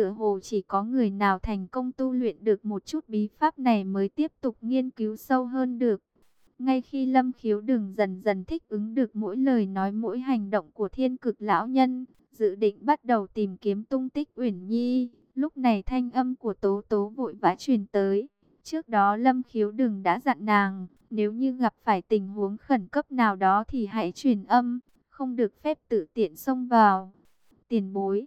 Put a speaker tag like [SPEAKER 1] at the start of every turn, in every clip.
[SPEAKER 1] tựa hồ chỉ có người nào thành công tu luyện được một chút bí pháp này mới tiếp tục nghiên cứu sâu hơn được. Ngay khi Lâm Khiếu đường dần dần thích ứng được mỗi lời nói mỗi hành động của thiên cực lão nhân, dự định bắt đầu tìm kiếm tung tích Uyển Nhi, lúc này thanh âm của Tố Tố vội vã truyền tới. Trước đó Lâm Khiếu đường đã dặn nàng, nếu như gặp phải tình huống khẩn cấp nào đó thì hãy truyền âm, không được phép tự tiện xông vào. Tiền bối,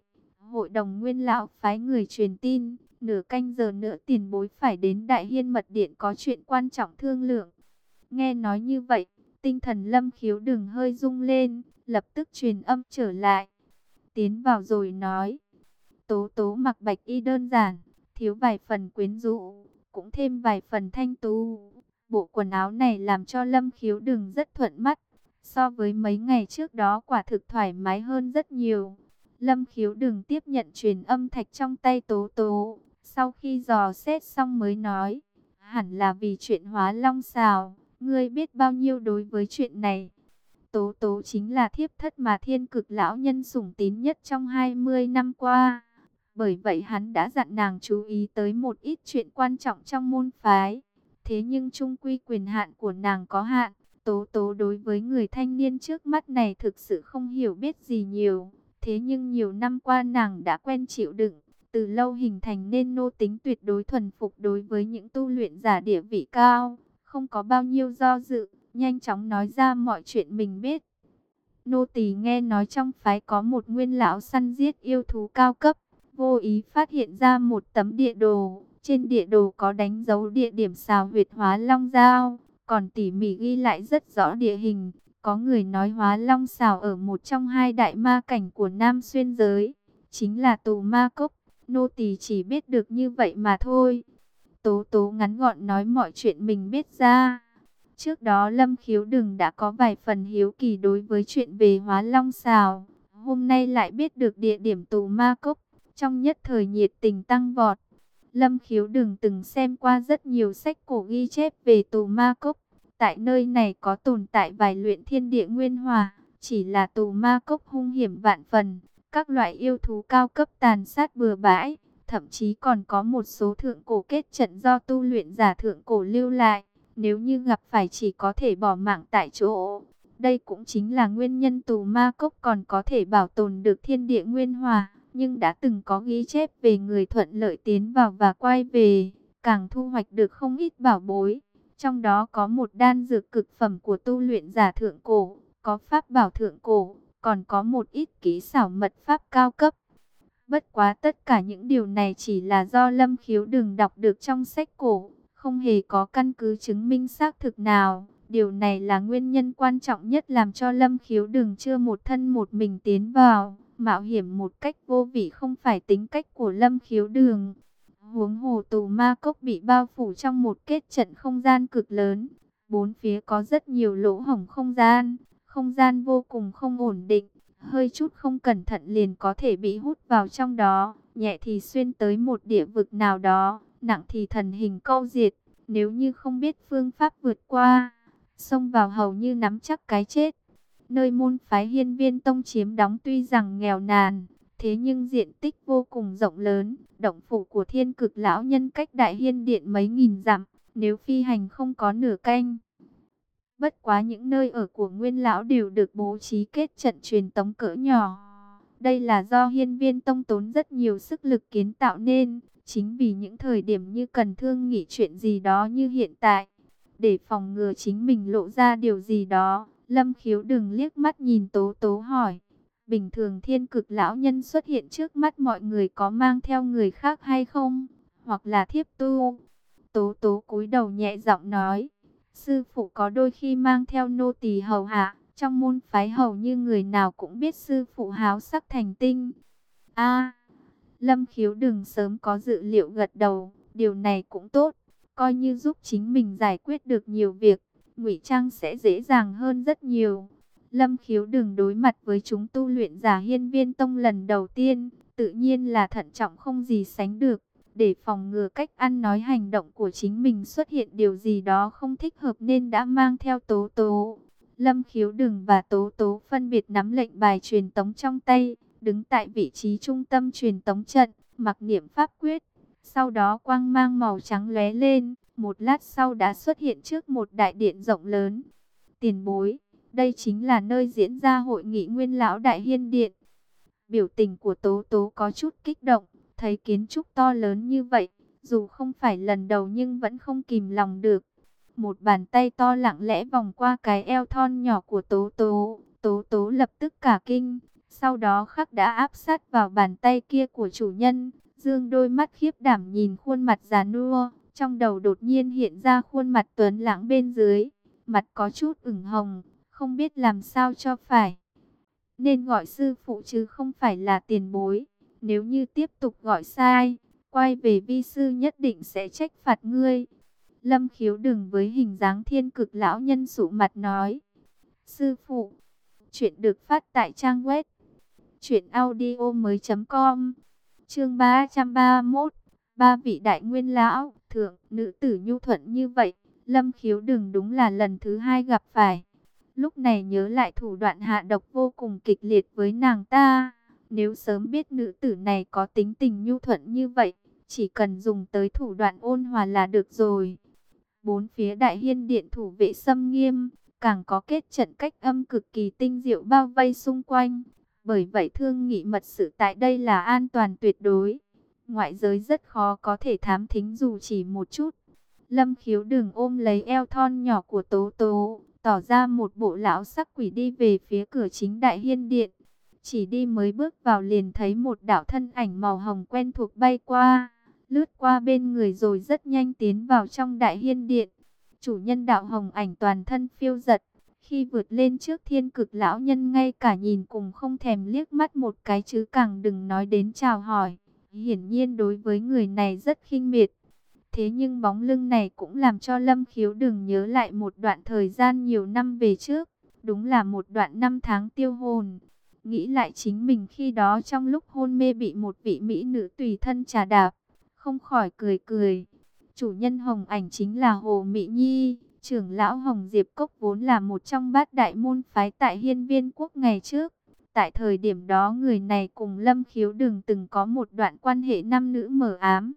[SPEAKER 1] hội đồng nguyên lão phái người truyền tin, nửa canh giờ nữa tiền bối phải đến Đại Hiên Mật Điện có chuyện quan trọng thương lượng. Nghe nói như vậy, tinh thần lâm khiếu đừng hơi rung lên, lập tức truyền âm trở lại. Tiến vào rồi nói, tố tố mặc bạch y đơn giản, thiếu vài phần quyến rũ, cũng thêm vài phần thanh tú. Bộ quần áo này làm cho lâm khiếu đừng rất thuận mắt, so với mấy ngày trước đó quả thực thoải mái hơn rất nhiều. Lâm khiếu đừng tiếp nhận truyền âm thạch trong tay tố tố, sau khi dò xét xong mới nói, hẳn là vì chuyện hóa long xào Ngươi biết bao nhiêu đối với chuyện này. Tố tố chính là thiếp thất mà thiên cực lão nhân sủng tín nhất trong 20 năm qua. Bởi vậy hắn đã dặn nàng chú ý tới một ít chuyện quan trọng trong môn phái. Thế nhưng trung quy quyền hạn của nàng có hạn. Tố tố đối với người thanh niên trước mắt này thực sự không hiểu biết gì nhiều. Thế nhưng nhiều năm qua nàng đã quen chịu đựng. Từ lâu hình thành nên nô tính tuyệt đối thuần phục đối với những tu luyện giả địa vị cao không có bao nhiêu do dự, nhanh chóng nói ra mọi chuyện mình biết. Nô tỳ nghe nói trong phái có một nguyên lão săn giết yêu thú cao cấp, vô ý phát hiện ra một tấm địa đồ, trên địa đồ có đánh dấu địa điểm xào huyệt hóa long giao, còn tỉ mỉ ghi lại rất rõ địa hình. Có người nói hóa long xào ở một trong hai đại ma cảnh của Nam Xuyên Giới, chính là tù ma cốc. Nô tỳ chỉ biết được như vậy mà thôi. Tố tố ngắn gọn nói mọi chuyện mình biết ra. Trước đó Lâm Khiếu Đừng đã có vài phần hiếu kỳ đối với chuyện về hóa long xào. Hôm nay lại biết được địa điểm tù ma cốc. Trong nhất thời nhiệt tình tăng vọt. Lâm Khiếu Đừng từng xem qua rất nhiều sách cổ ghi chép về tù ma cốc. Tại nơi này có tồn tại vài luyện thiên địa nguyên hòa. Chỉ là tù ma cốc hung hiểm vạn phần. Các loại yêu thú cao cấp tàn sát bừa bãi, Thậm chí còn có một số thượng cổ kết trận do tu luyện giả thượng cổ lưu lại. Nếu như gặp phải chỉ có thể bỏ mạng tại chỗ. Đây cũng chính là nguyên nhân tù ma cốc còn có thể bảo tồn được thiên địa nguyên hòa. Nhưng đã từng có ghi chép về người thuận lợi tiến vào và quay về. Càng thu hoạch được không ít bảo bối. Trong đó có một đan dược cực phẩm của tu luyện giả thượng cổ. Có pháp bảo thượng cổ. Còn có một ít kỹ xảo mật pháp cao cấp. Bất quá tất cả những điều này chỉ là do Lâm Khiếu đừng đọc được trong sách cổ, không hề có căn cứ chứng minh xác thực nào. Điều này là nguyên nhân quan trọng nhất làm cho Lâm Khiếu đừng chưa một thân một mình tiến vào, mạo hiểm một cách vô vị không phải tính cách của Lâm Khiếu đường. Huống hồ tù ma cốc bị bao phủ trong một kết trận không gian cực lớn, bốn phía có rất nhiều lỗ hổng không gian, không gian vô cùng không ổn định hơi chút không cẩn thận liền có thể bị hút vào trong đó, nhẹ thì xuyên tới một địa vực nào đó, nặng thì thần hình câu diệt, nếu như không biết phương pháp vượt qua, xông vào hầu như nắm chắc cái chết. Nơi môn phái hiên viên tông chiếm đóng tuy rằng nghèo nàn, thế nhưng diện tích vô cùng rộng lớn, động phủ của thiên cực lão nhân cách đại hiên điện mấy nghìn dặm, nếu phi hành không có nửa canh Bất quá những nơi ở của nguyên lão đều được bố trí kết trận truyền tống cỡ nhỏ. Đây là do hiên viên tông tốn rất nhiều sức lực kiến tạo nên, chính vì những thời điểm như cần thương nghỉ chuyện gì đó như hiện tại. Để phòng ngừa chính mình lộ ra điều gì đó, Lâm Khiếu đừng liếc mắt nhìn Tố Tố hỏi. Bình thường thiên cực lão nhân xuất hiện trước mắt mọi người có mang theo người khác hay không? Hoặc là thiếp tu? Tố Tố cúi đầu nhẹ giọng nói. Sư phụ có đôi khi mang theo nô tỳ hầu hạ, trong môn phái hầu như người nào cũng biết sư phụ háo sắc thành tinh. A, Lâm Khiếu đừng sớm có dự liệu gật đầu, điều này cũng tốt, coi như giúp chính mình giải quyết được nhiều việc, ngụy trang sẽ dễ dàng hơn rất nhiều. Lâm Khiếu đừng đối mặt với chúng tu luyện giả hiên viên tông lần đầu tiên, tự nhiên là thận trọng không gì sánh được để phòng ngừa cách ăn nói hành động của chính mình xuất hiện điều gì đó không thích hợp nên đã mang theo tố tố. Lâm khiếu đừng và tố tố phân biệt nắm lệnh bài truyền tống trong tay, đứng tại vị trí trung tâm truyền tống trận, mặc niệm pháp quyết. Sau đó quang mang màu trắng lóe lên, một lát sau đã xuất hiện trước một đại điện rộng lớn. Tiền bối, đây chính là nơi diễn ra hội nghị nguyên lão đại hiên điện. Biểu tình của Tố Tố có chút kích động, thấy kiến trúc to lớn như vậy, dù không phải lần đầu nhưng vẫn không kìm lòng được. Một bàn tay to lặng lẽ vòng qua cái eo thon nhỏ của Tố Tố, Tố Tố lập tức cả kinh, sau đó khắc đã áp sát vào bàn tay kia của chủ nhân, dương đôi mắt khiếp đảm nhìn khuôn mặt già nua, trong đầu đột nhiên hiện ra khuôn mặt tuấn lãng bên dưới, mặt có chút ửng hồng, không biết làm sao cho phải. Nên gọi sư phụ chứ không phải là tiền bối, nếu như tiếp tục gọi sai, quay về vi sư nhất định sẽ trách phạt ngươi. Lâm khiếu đừng với hình dáng thiên cực lão nhân sụ mặt nói. Sư phụ, chuyện được phát tại trang web chuyện audio mới com Chương 331 Ba vị đại nguyên lão, thượng, nữ tử nhu thuận như vậy, lâm khiếu đừng đúng là lần thứ hai gặp phải. Lúc này nhớ lại thủ đoạn hạ độc vô cùng kịch liệt với nàng ta. Nếu sớm biết nữ tử này có tính tình nhu thuận như vậy, chỉ cần dùng tới thủ đoạn ôn hòa là được rồi. Bốn phía đại hiên điện thủ vệ xâm nghiêm, càng có kết trận cách âm cực kỳ tinh diệu bao vây xung quanh. Bởi vậy thương nghị mật sự tại đây là an toàn tuyệt đối. Ngoại giới rất khó có thể thám thính dù chỉ một chút. Lâm khiếu đừng ôm lấy eo thon nhỏ của Tố Tố, tỏ ra một bộ lão sắc quỷ đi về phía cửa chính đại hiên điện. Chỉ đi mới bước vào liền thấy một đạo thân ảnh màu hồng quen thuộc bay qua, lướt qua bên người rồi rất nhanh tiến vào trong đại hiên điện. Chủ nhân đạo hồng ảnh toàn thân phiêu giật, khi vượt lên trước thiên cực lão nhân ngay cả nhìn cùng không thèm liếc mắt một cái chứ càng đừng nói đến chào hỏi. Hiển nhiên đối với người này rất khinh miệt. Thế nhưng bóng lưng này cũng làm cho Lâm Khiếu đừng nhớ lại một đoạn thời gian nhiều năm về trước. Đúng là một đoạn năm tháng tiêu hồn. Nghĩ lại chính mình khi đó trong lúc hôn mê bị một vị mỹ nữ tùy thân trà đạp. Không khỏi cười cười. Chủ nhân hồng ảnh chính là Hồ Mỹ Nhi. Trưởng lão Hồng Diệp Cốc vốn là một trong bát đại môn phái tại hiên viên quốc ngày trước. Tại thời điểm đó người này cùng Lâm Khiếu Đừng từng có một đoạn quan hệ nam nữ mờ ám.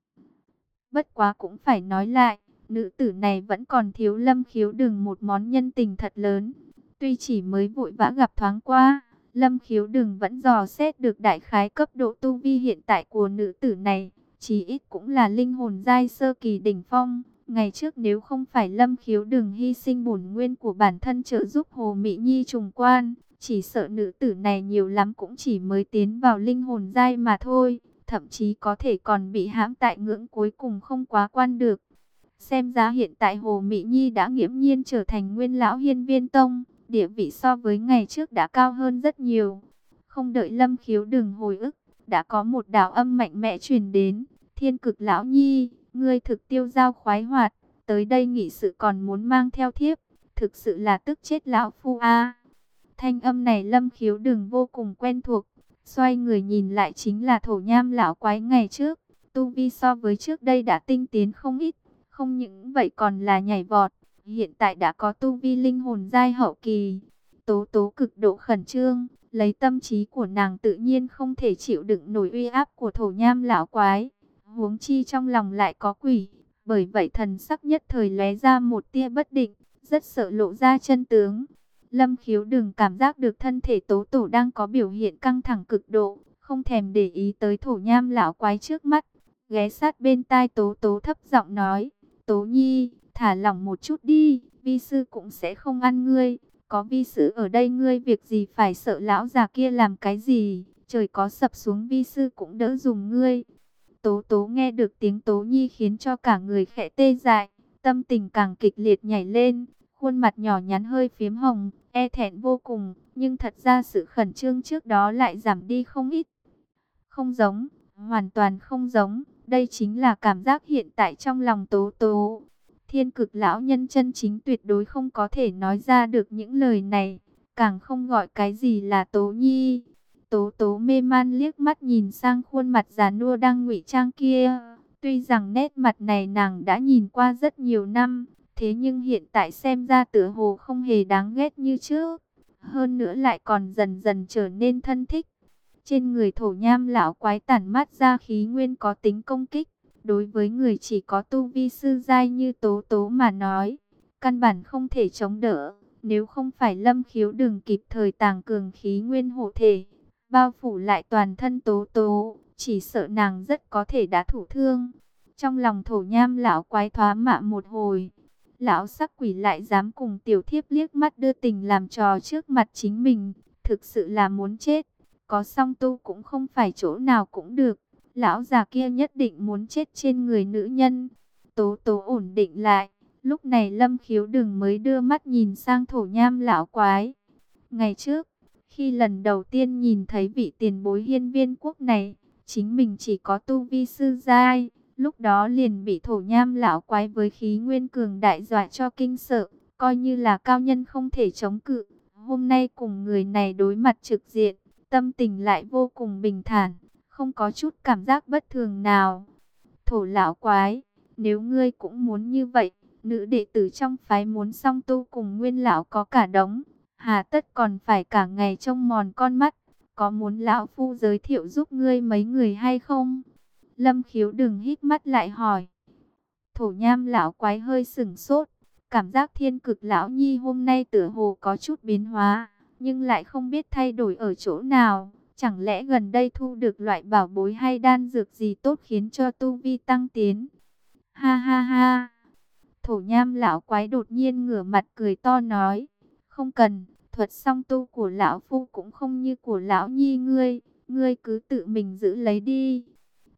[SPEAKER 1] Bất quá cũng phải nói lại, nữ tử này vẫn còn thiếu Lâm Khiếu Đừng một món nhân tình thật lớn. Tuy chỉ mới vội vã gặp thoáng qua, Lâm Khiếu Đừng vẫn dò xét được đại khái cấp độ tu vi hiện tại của nữ tử này. Chỉ ít cũng là linh hồn giai sơ kỳ đỉnh phong, Ngày trước nếu không phải Lâm Khiếu đừng hy sinh bổn nguyên của bản thân trợ giúp Hồ Mỹ Nhi trùng quan, chỉ sợ nữ tử này nhiều lắm cũng chỉ mới tiến vào linh hồn giai mà thôi, thậm chí có thể còn bị hãm tại ngưỡng cuối cùng không quá quan được. Xem ra hiện tại Hồ Mỹ Nhi đã nghiễm nhiên trở thành nguyên lão hiên viên tông, địa vị so với ngày trước đã cao hơn rất nhiều. Không đợi Lâm Khiếu đừng hồi ức, đã có một đạo âm mạnh mẽ truyền đến, thiên cực lão nhi, Ngươi thực tiêu giao khoái hoạt, tới đây nghị sự còn muốn mang theo thiếp, thực sự là tức chết lão phu a. Thanh âm này lâm khiếu đừng vô cùng quen thuộc, xoay người nhìn lại chính là thổ nham lão quái ngày trước, tu vi so với trước đây đã tinh tiến không ít, không những vậy còn là nhảy vọt, hiện tại đã có tu vi linh hồn giai hậu kỳ. Tố tố cực độ khẩn trương, lấy tâm trí của nàng tự nhiên không thể chịu đựng nổi uy áp của thổ nham lão quái huống chi trong lòng lại có quỷ. Bởi vậy thần sắc nhất thời lóe ra một tia bất định, rất sợ lộ ra chân tướng. Lâm khiếu đừng cảm giác được thân thể tố tổ đang có biểu hiện căng thẳng cực độ, không thèm để ý tới thổ nham lão quái trước mắt. Ghé sát bên tai tố tố thấp giọng nói, tố nhi, thả lỏng một chút đi, vi sư cũng sẽ không ăn ngươi. Có vi sư ở đây ngươi việc gì phải sợ lão già kia làm cái gì, trời có sập xuống vi sư cũng đỡ dùng ngươi. Tố tố nghe được tiếng tố nhi khiến cho cả người khẽ tê dại, tâm tình càng kịch liệt nhảy lên, khuôn mặt nhỏ nhắn hơi phiếm hồng, e thẹn vô cùng, nhưng thật ra sự khẩn trương trước đó lại giảm đi không ít. Không giống, hoàn toàn không giống, đây chính là cảm giác hiện tại trong lòng tố tố. Thiên cực lão nhân chân chính tuyệt đối không có thể nói ra được những lời này, càng không gọi cái gì là tố nhi. Tố tố mê man liếc mắt nhìn sang khuôn mặt già nua đang ngụy trang kia. Tuy rằng nét mặt này nàng đã nhìn qua rất nhiều năm, thế nhưng hiện tại xem ra tựa hồ không hề đáng ghét như trước. Hơn nữa lại còn dần dần trở nên thân thích. Trên người thổ nham lão quái tản mát ra khí nguyên có tính công kích. Đối với người chỉ có tu vi sư giai như tố tố mà nói, căn bản không thể chống đỡ. Nếu không phải lâm khiếu đừng kịp thời tàng cường khí nguyên hộ thể, bao phủ lại toàn thân tố tố, chỉ sợ nàng rất có thể đã thủ thương. Trong lòng thổ nham lão quái thoá mạ một hồi, lão sắc quỷ lại dám cùng tiểu thiếp liếc mắt đưa tình làm trò trước mặt chính mình, thực sự là muốn chết. Có song tu cũng không phải chỗ nào cũng được, lão già kia nhất định muốn chết trên người nữ nhân. Tố tố ổn định lại, lúc này lâm khiếu đừng mới đưa mắt nhìn sang thổ nham lão quái. Ngày trước, khi lần đầu tiên nhìn thấy vị tiền bối hiên viên quốc này, chính mình chỉ có tu vi sư giai, lúc đó liền bị thổ nham lão quái với khí nguyên cường đại dọa cho kinh sợ, coi như là cao nhân không thể chống cự. Hôm nay cùng người này đối mặt trực diện, tâm tình lại vô cùng bình thản, không có chút cảm giác bất thường nào. Thổ lão quái, nếu ngươi cũng muốn như vậy, nữ đệ tử trong phái muốn song tu cùng nguyên lão có cả đống, hà tất còn phải cả ngày trông mòn con mắt, có muốn lão phu giới thiệu giúp ngươi mấy người hay không? Lâm khiếu đừng hít mắt lại hỏi. Thổ nham lão quái hơi sừng sốt, cảm giác thiên cực lão nhi hôm nay tựa hồ có chút biến hóa, nhưng lại không biết thay đổi ở chỗ nào. Chẳng lẽ gần đây thu được loại bảo bối hay đan dược gì tốt khiến cho tu vi tăng tiến? Ha ha ha! Thổ nham lão quái đột nhiên ngửa mặt cười to nói. Không cần, thuật song tu của lão phu cũng không như của lão nhi ngươi. Ngươi cứ tự mình giữ lấy đi.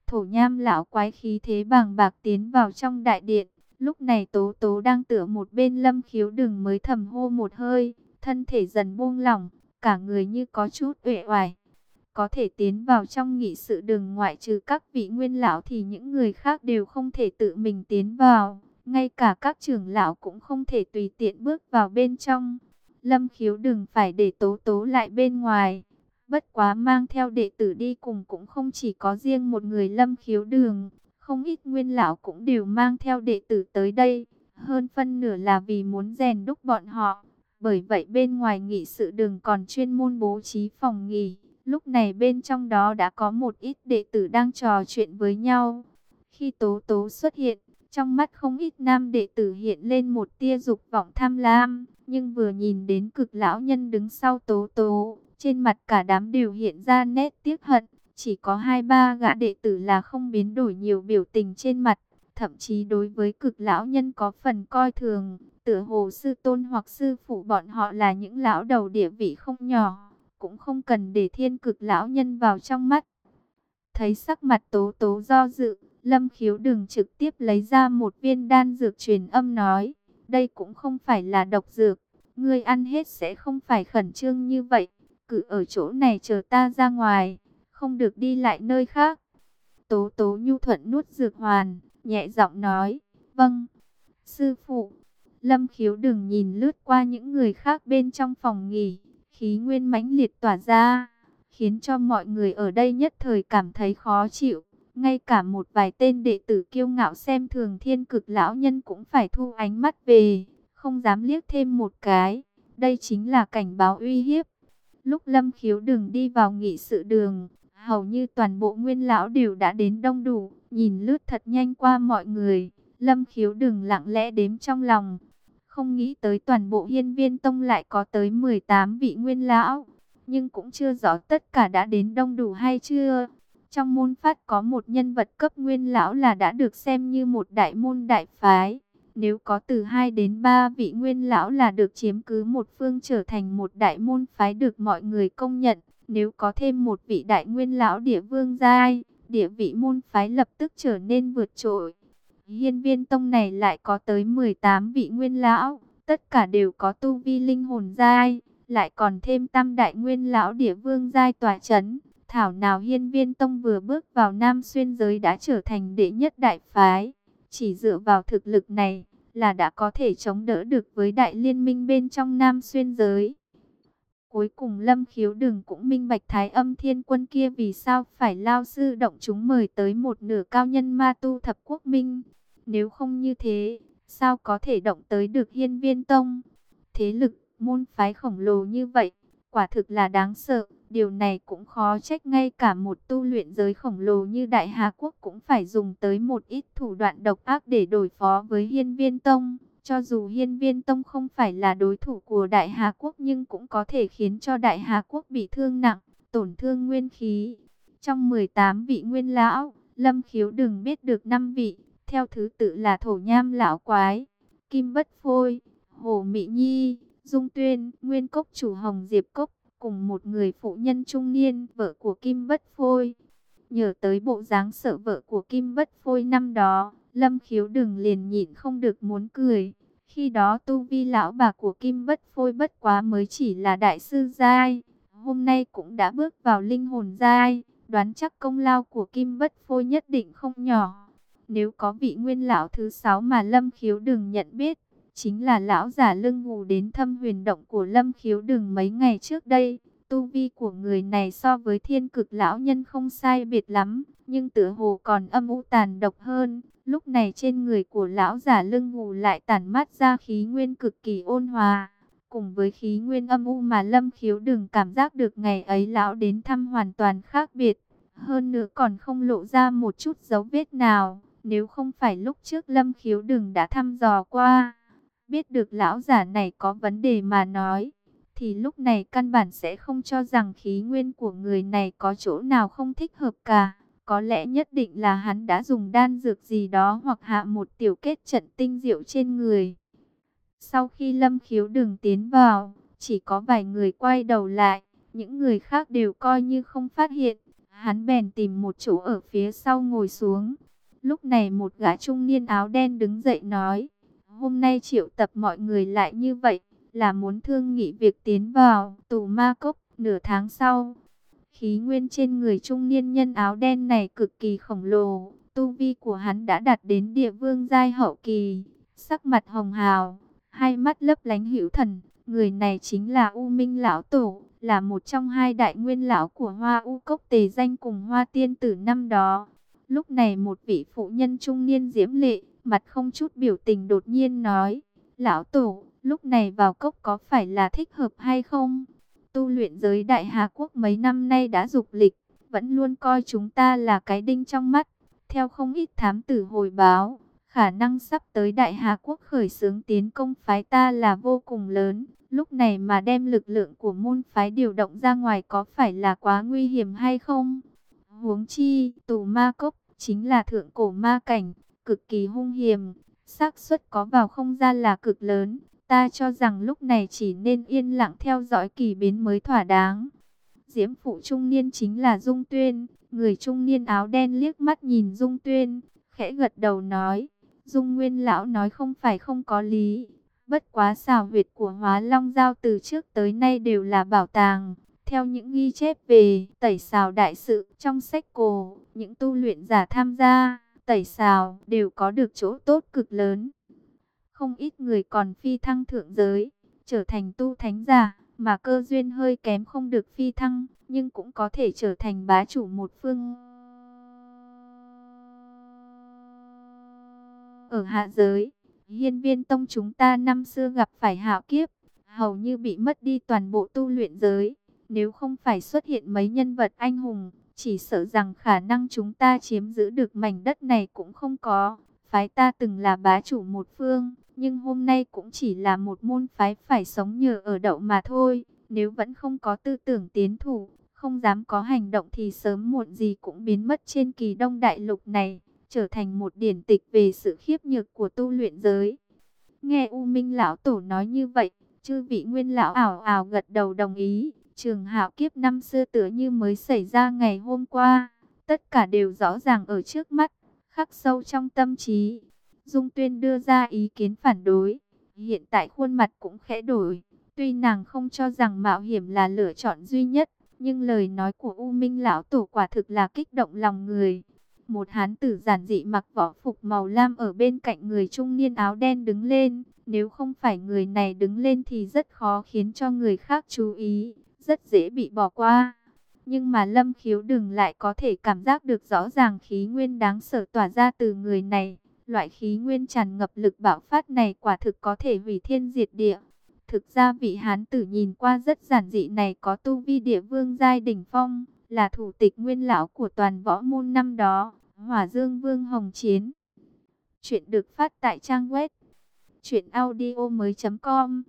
[SPEAKER 1] Thổ nham lão quái khí thế bàng bạc tiến vào trong đại điện. Lúc này tố tố đang tựa một bên lâm khiếu đừng mới thầm hô một hơi. Thân thể dần buông lỏng, cả người như có chút uể oải có thể tiến vào trong nghị sự đường ngoại trừ các vị nguyên lão thì những người khác đều không thể tự mình tiến vào. Ngay cả các trưởng lão cũng không thể tùy tiện bước vào bên trong. Lâm khiếu đừng phải để tố tố lại bên ngoài. Bất quá mang theo đệ tử đi cùng cũng không chỉ có riêng một người lâm khiếu đường. Không ít nguyên lão cũng đều mang theo đệ tử tới đây. Hơn phân nửa là vì muốn rèn đúc bọn họ. Bởi vậy bên ngoài nghị sự đường còn chuyên môn bố trí phòng nghỉ. Lúc này bên trong đó đã có một ít đệ tử đang trò chuyện với nhau. Khi Tố Tố xuất hiện, trong mắt không ít nam đệ tử hiện lên một tia dục vọng tham lam. Nhưng vừa nhìn đến cực lão nhân đứng sau Tố Tố, trên mặt cả đám đều hiện ra nét tiếc hận. Chỉ có hai ba gã đệ tử là không biến đổi nhiều biểu tình trên mặt. Thậm chí đối với cực lão nhân có phần coi thường, tựa hồ sư tôn hoặc sư phụ bọn họ là những lão đầu địa vị không nhỏ cũng không cần để thiên cực lão nhân vào trong mắt. Thấy sắc mặt tố tố do dự, lâm khiếu đừng trực tiếp lấy ra một viên đan dược truyền âm nói, đây cũng không phải là độc dược, ngươi ăn hết sẽ không phải khẩn trương như vậy, cự ở chỗ này chờ ta ra ngoài, không được đi lại nơi khác. Tố tố nhu thuận nuốt dược hoàn, nhẹ giọng nói, vâng, sư phụ. Lâm khiếu đừng nhìn lướt qua những người khác bên trong phòng nghỉ, khí nguyên mãnh liệt tỏa ra, khiến cho mọi người ở đây nhất thời cảm thấy khó chịu. Ngay cả một vài tên đệ tử kiêu ngạo xem thường thiên cực lão nhân cũng phải thu ánh mắt về, không dám liếc thêm một cái. Đây chính là cảnh báo uy hiếp. Lúc Lâm Khiếu đường đi vào nghị sự đường, hầu như toàn bộ nguyên lão đều đã đến đông đủ, nhìn lướt thật nhanh qua mọi người. Lâm Khiếu đường lặng lẽ đếm trong lòng, không nghĩ tới toàn bộ hiên viên tông lại có tới 18 vị nguyên lão. Nhưng cũng chưa rõ tất cả đã đến đông đủ hay chưa. Trong môn phát có một nhân vật cấp nguyên lão là đã được xem như một đại môn đại phái. Nếu có từ 2 đến 3 vị nguyên lão là được chiếm cứ một phương trở thành một đại môn phái được mọi người công nhận. Nếu có thêm một vị đại nguyên lão địa vương giai, địa vị môn phái lập tức trở nên vượt trội. Hiên viên tông này lại có tới 18 vị nguyên lão, tất cả đều có tu vi linh hồn giai, lại còn thêm tam đại nguyên lão địa vương giai tòa chấn. Thảo nào hiên viên tông vừa bước vào Nam Xuyên giới đã trở thành đệ nhất đại phái. Chỉ dựa vào thực lực này là đã có thể chống đỡ được với đại liên minh bên trong Nam Xuyên giới. Cuối cùng Lâm Khiếu Đừng cũng minh bạch thái âm thiên quân kia vì sao phải lao sư động chúng mời tới một nửa cao nhân ma tu thập quốc minh. Nếu không như thế, sao có thể động tới được hiên viên tông? Thế lực, môn phái khổng lồ như vậy, quả thực là đáng sợ. Điều này cũng khó trách ngay cả một tu luyện giới khổng lồ như Đại Hà Quốc cũng phải dùng tới một ít thủ đoạn độc ác để đối phó với Hiên Viên Tông. Cho dù Hiên Viên Tông không phải là đối thủ của Đại Hà Quốc nhưng cũng có thể khiến cho Đại Hà Quốc bị thương nặng, tổn thương nguyên khí. Trong 18 vị nguyên lão, Lâm Khiếu đừng biết được 5 vị, theo thứ tự là Thổ Nham Lão Quái, Kim Bất Phôi, Hồ Mỹ Nhi, Dung Tuyên, Nguyên Cốc Chủ Hồng Diệp Cốc, cùng một người phụ nhân trung niên, vợ của Kim Bất Phôi. Nhờ tới bộ dáng sợ vợ của Kim Bất Phôi năm đó, Lâm Khiếu đừng liền nhịn không được muốn cười. Khi đó tu vi lão bà của Kim Bất Phôi bất quá mới chỉ là đại sư giai, hôm nay cũng đã bước vào linh hồn giai, đoán chắc công lao của Kim Bất Phôi nhất định không nhỏ. Nếu có vị nguyên lão thứ sáu mà Lâm Khiếu đừng nhận biết, chính là lão giả lưng hù đến thâm huyền động của Lâm Khiếu đừng mấy ngày trước đây. Tu vi của người này so với thiên cực lão nhân không sai biệt lắm, nhưng tựa hồ còn âm u tàn độc hơn. Lúc này trên người của lão giả lưng hù lại tản mát ra khí nguyên cực kỳ ôn hòa. Cùng với khí nguyên âm u mà Lâm Khiếu đừng cảm giác được ngày ấy lão đến thăm hoàn toàn khác biệt. Hơn nữa còn không lộ ra một chút dấu vết nào. Nếu không phải lúc trước Lâm Khiếu đừng đã thăm dò qua, biết được lão giả này có vấn đề mà nói, thì lúc này căn bản sẽ không cho rằng khí nguyên của người này có chỗ nào không thích hợp cả. Có lẽ nhất định là hắn đã dùng đan dược gì đó hoặc hạ một tiểu kết trận tinh diệu trên người. Sau khi Lâm Khiếu đường tiến vào, chỉ có vài người quay đầu lại, những người khác đều coi như không phát hiện. Hắn bèn tìm một chỗ ở phía sau ngồi xuống. Lúc này một gã trung niên áo đen đứng dậy nói, hôm nay triệu tập mọi người lại như vậy, là muốn thương nghị việc tiến vào tù ma cốc nửa tháng sau. Khí nguyên trên người trung niên nhân áo đen này cực kỳ khổng lồ, tu vi của hắn đã đạt đến địa vương giai hậu kỳ, sắc mặt hồng hào, hai mắt lấp lánh hữu thần, người này chính là U Minh lão tổ, là một trong hai đại nguyên lão của Hoa U cốc tề danh cùng Hoa tiên tử năm đó. Lúc này một vị phụ nhân trung niên diễm lệ, mặt không chút biểu tình đột nhiên nói, Lão Tổ, lúc này vào cốc có phải là thích hợp hay không? Tu luyện giới Đại Hà Quốc mấy năm nay đã dục lịch, vẫn luôn coi chúng ta là cái đinh trong mắt. Theo không ít thám tử hồi báo, khả năng sắp tới Đại Hà Quốc khởi xướng tiến công phái ta là vô cùng lớn. Lúc này mà đem lực lượng của môn phái điều động ra ngoài có phải là quá nguy hiểm hay không? Huống chi, tù ma cốc chính là thượng cổ ma cảnh, cực kỳ hung hiểm, xác suất có vào không gian là cực lớn. Ta cho rằng lúc này chỉ nên yên lặng theo dõi kỳ biến mới thỏa đáng. Diễm phụ trung niên chính là Dung Tuyên, người trung niên áo đen liếc mắt nhìn Dung Tuyên, khẽ gật đầu nói, Dung Nguyên lão nói không phải không có lý. Bất quá xảo huyệt của hóa long giao từ trước tới nay đều là bảo tàng, theo những ghi chép về tẩy xào đại sự trong sách cổ, những tu luyện giả tham gia, tẩy xào đều có được chỗ tốt cực lớn. Không ít người còn phi thăng thượng giới, trở thành tu thánh giả, mà cơ duyên hơi kém không được phi thăng, nhưng cũng có thể trở thành bá chủ một phương. Ở hạ giới, hiên viên tông chúng ta năm xưa gặp phải hạo kiếp, hầu như bị mất đi toàn bộ tu luyện giới. Nếu không phải xuất hiện mấy nhân vật anh hùng, chỉ sợ rằng khả năng chúng ta chiếm giữ được mảnh đất này cũng không có. Phái ta từng là bá chủ một phương, nhưng hôm nay cũng chỉ là một môn phái phải sống nhờ ở đậu mà thôi. Nếu vẫn không có tư tưởng tiến thủ, không dám có hành động thì sớm muộn gì cũng biến mất trên kỳ đông đại lục này, trở thành một điển tịch về sự khiếp nhược của tu luyện giới. Nghe U Minh Lão Tổ nói như vậy, chư vị nguyên lão ảo ảo gật đầu đồng ý. Trường hạo kiếp năm xưa tựa như mới xảy ra ngày hôm qua. Tất cả đều rõ ràng ở trước mắt, khắc sâu trong tâm trí. Dung Tuyên đưa ra ý kiến phản đối. Hiện tại khuôn mặt cũng khẽ đổi. Tuy nàng không cho rằng mạo hiểm là lựa chọn duy nhất, nhưng lời nói của U Minh Lão Tổ quả thực là kích động lòng người. Một hán tử giản dị mặc vỏ phục màu lam ở bên cạnh người trung niên áo đen đứng lên. Nếu không phải người này đứng lên thì rất khó khiến cho người khác chú ý rất dễ bị bỏ qua. Nhưng mà Lâm Khiếu đừng lại có thể cảm giác được rõ ràng khí nguyên đáng sợ tỏa ra từ người này. Loại khí nguyên tràn ngập lực bạo phát này quả thực có thể hủy thiên diệt địa. Thực ra vị hán tử nhìn qua rất giản dị này có tu vi địa vương giai đỉnh phong, là thủ tịch nguyên lão của toàn võ môn năm đó, Hỏa Dương Vương Hồng Chiến. Chuyện được phát tại trang web truyệnaudiomoi.com.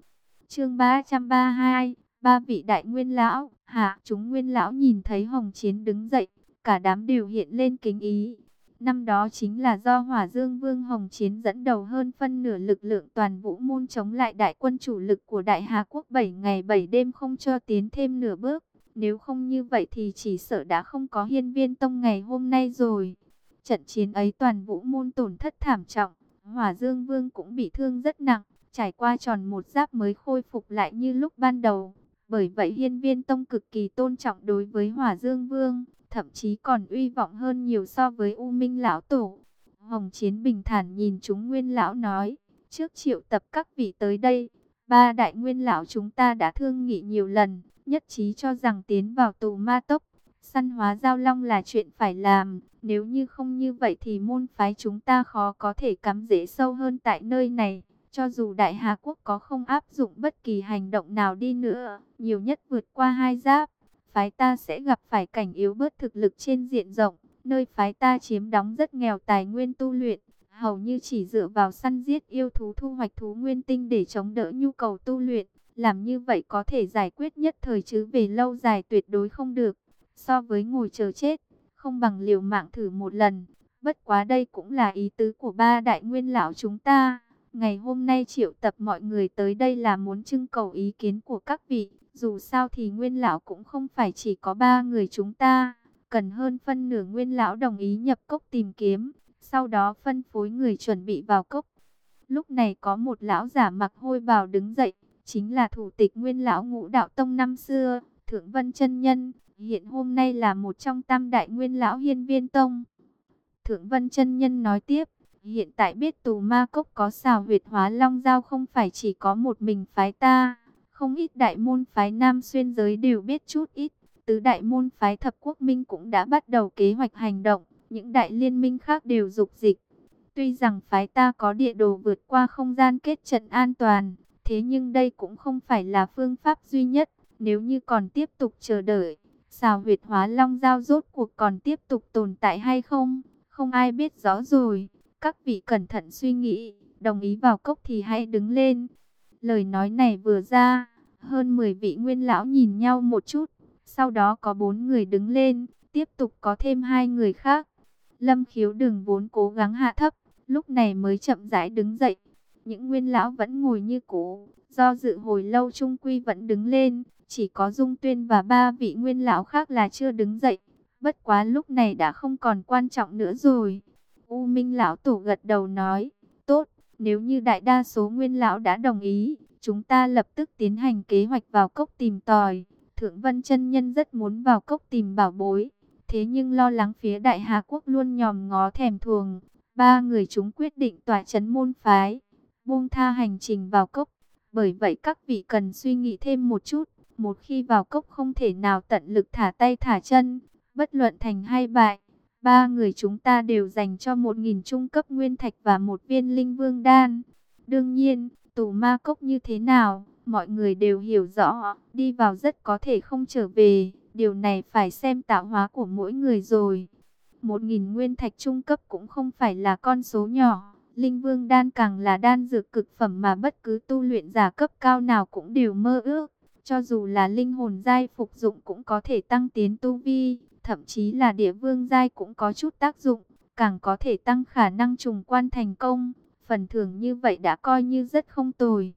[SPEAKER 1] Chương 332, ba vị đại nguyên lão, hạ, chúng nguyên lão nhìn thấy Hồng Chiến đứng dậy, cả đám đều hiện lên kính ý. Năm đó chính là do Hỏa Dương Vương Hồng Chiến dẫn đầu hơn phân nửa lực lượng toàn vũ môn chống lại đại quân chủ lực của Đại Hà Quốc 7 ngày 7 đêm không cho tiến thêm nửa bước. Nếu không như vậy thì chỉ sợ đã không có hiên viên tông ngày hôm nay rồi. Trận chiến ấy toàn vũ môn tổn thất thảm trọng. Hỏa Dương Vương cũng bị thương rất nặng. Trải qua tròn một giáp mới khôi phục lại như lúc ban đầu. Bởi vậy hiên viên tông cực kỳ tôn trọng đối với Hỏa Dương Vương. Thậm chí còn uy vọng hơn nhiều so với U Minh Lão Tổ. Hồng Chiến bình thản nhìn chúng nguyên lão nói. Trước triệu tập các vị tới đây. Ba đại nguyên lão chúng ta đã thương nghị nhiều lần nhất trí cho rằng tiến vào tù ma tốc, săn hóa giao long là chuyện phải làm. Nếu như không như vậy thì môn phái chúng ta khó có thể cắm rễ sâu hơn tại nơi này. Cho dù Đại Hà Quốc có không áp dụng bất kỳ hành động nào đi nữa, nhiều nhất vượt qua hai giáp, phái ta sẽ gặp phải cảnh yếu bớt thực lực trên diện rộng. Nơi phái ta chiếm đóng rất nghèo tài nguyên tu luyện, hầu như chỉ dựa vào săn giết yêu thú thu hoạch thú nguyên tinh để chống đỡ nhu cầu tu luyện. Làm như vậy có thể giải quyết nhất thời chứ về lâu dài tuyệt đối không được. So với ngồi chờ chết, không bằng liều mạng thử một lần. Bất quá đây cũng là ý tứ của ba đại nguyên lão chúng ta. Ngày hôm nay triệu tập mọi người tới đây là muốn trưng cầu ý kiến của các vị. Dù sao thì nguyên lão cũng không phải chỉ có ba người chúng ta. Cần hơn phân nửa nguyên lão đồng ý nhập cốc tìm kiếm. Sau đó phân phối người chuẩn bị vào cốc. Lúc này có một lão giả mặc hôi bào đứng dậy chính là thủ tịch nguyên lão ngũ đạo tông năm xưa, Thượng Vân chân Nhân, hiện hôm nay là một trong tam đại nguyên lão hiên viên tông. Thượng Vân chân Nhân nói tiếp, hiện tại biết tù ma cốc có xào huyệt hóa long giao không phải chỉ có một mình phái ta, không ít đại môn phái nam xuyên giới đều biết chút ít, tứ đại môn phái thập quốc minh cũng đã bắt đầu kế hoạch hành động, những đại liên minh khác đều dục dịch. Tuy rằng phái ta có địa đồ vượt qua không gian kết trận an toàn, Thế nhưng đây cũng không phải là phương pháp duy nhất. Nếu như còn tiếp tục chờ đợi, xào huyệt hóa long giao rốt cuộc còn tiếp tục tồn tại hay không? Không ai biết rõ rồi. Các vị cẩn thận suy nghĩ, đồng ý vào cốc thì hãy đứng lên. Lời nói này vừa ra, hơn 10 vị nguyên lão nhìn nhau một chút. Sau đó có bốn người đứng lên, tiếp tục có thêm hai người khác. Lâm khiếu đừng vốn cố gắng hạ thấp, lúc này mới chậm rãi đứng dậy. Những nguyên lão vẫn ngồi như cũ, do dự hồi lâu trung quy vẫn đứng lên, chỉ có Dung Tuyên và ba vị nguyên lão khác là chưa đứng dậy. Bất quá lúc này đã không còn quan trọng nữa rồi. U Minh lão tổ gật đầu nói, tốt, nếu như đại đa số nguyên lão đã đồng ý, chúng ta lập tức tiến hành kế hoạch vào cốc tìm tòi. Thượng Vân chân Nhân rất muốn vào cốc tìm bảo bối, thế nhưng lo lắng phía Đại Hà Quốc luôn nhòm ngó thèm thuồng. Ba người chúng quyết định tỏa chấn môn phái buông tha hành trình vào cốc. Bởi vậy các vị cần suy nghĩ thêm một chút, một khi vào cốc không thể nào tận lực thả tay thả chân, bất luận thành hay bại. Ba người chúng ta đều dành cho một nghìn trung cấp nguyên thạch và một viên linh vương đan. Đương nhiên, tù ma cốc như thế nào, mọi người đều hiểu rõ, đi vào rất có thể không trở về. Điều này phải xem tạo hóa của mỗi người rồi. Một nghìn nguyên thạch trung cấp cũng không phải là con số nhỏ. Linh Vương đan càng là đan dược cực phẩm mà bất cứ tu luyện giả cấp cao nào cũng đều mơ ước. Cho dù là linh hồn giai phục dụng cũng có thể tăng tiến tu vi, thậm chí là địa vương giai cũng có chút tác dụng, càng có thể tăng khả năng trùng quan thành công. Phần thưởng như vậy đã coi như rất không tồi.